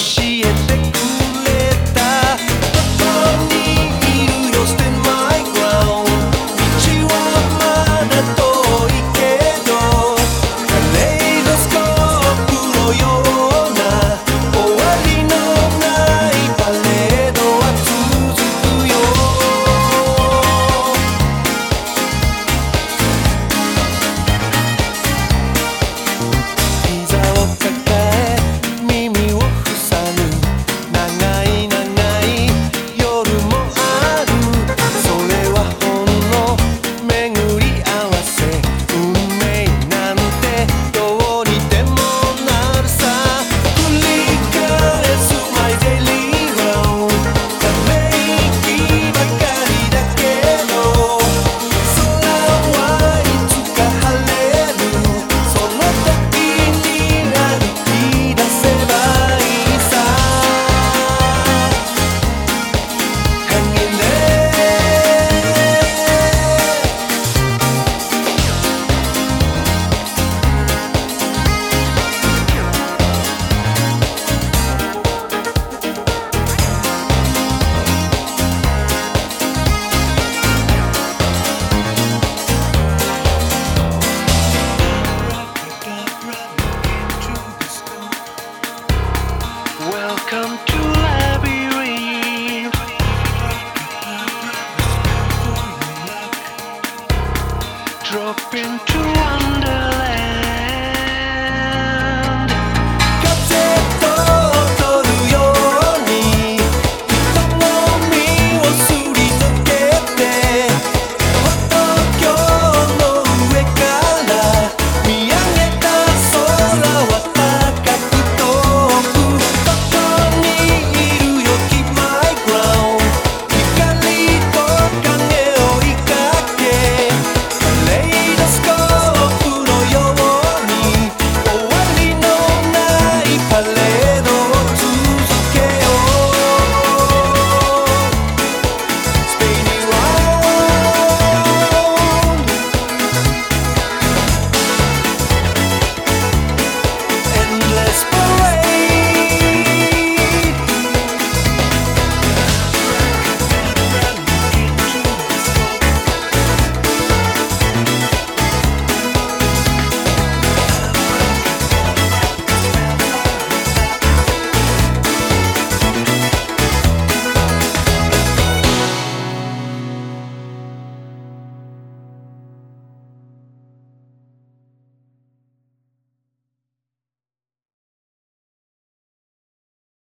she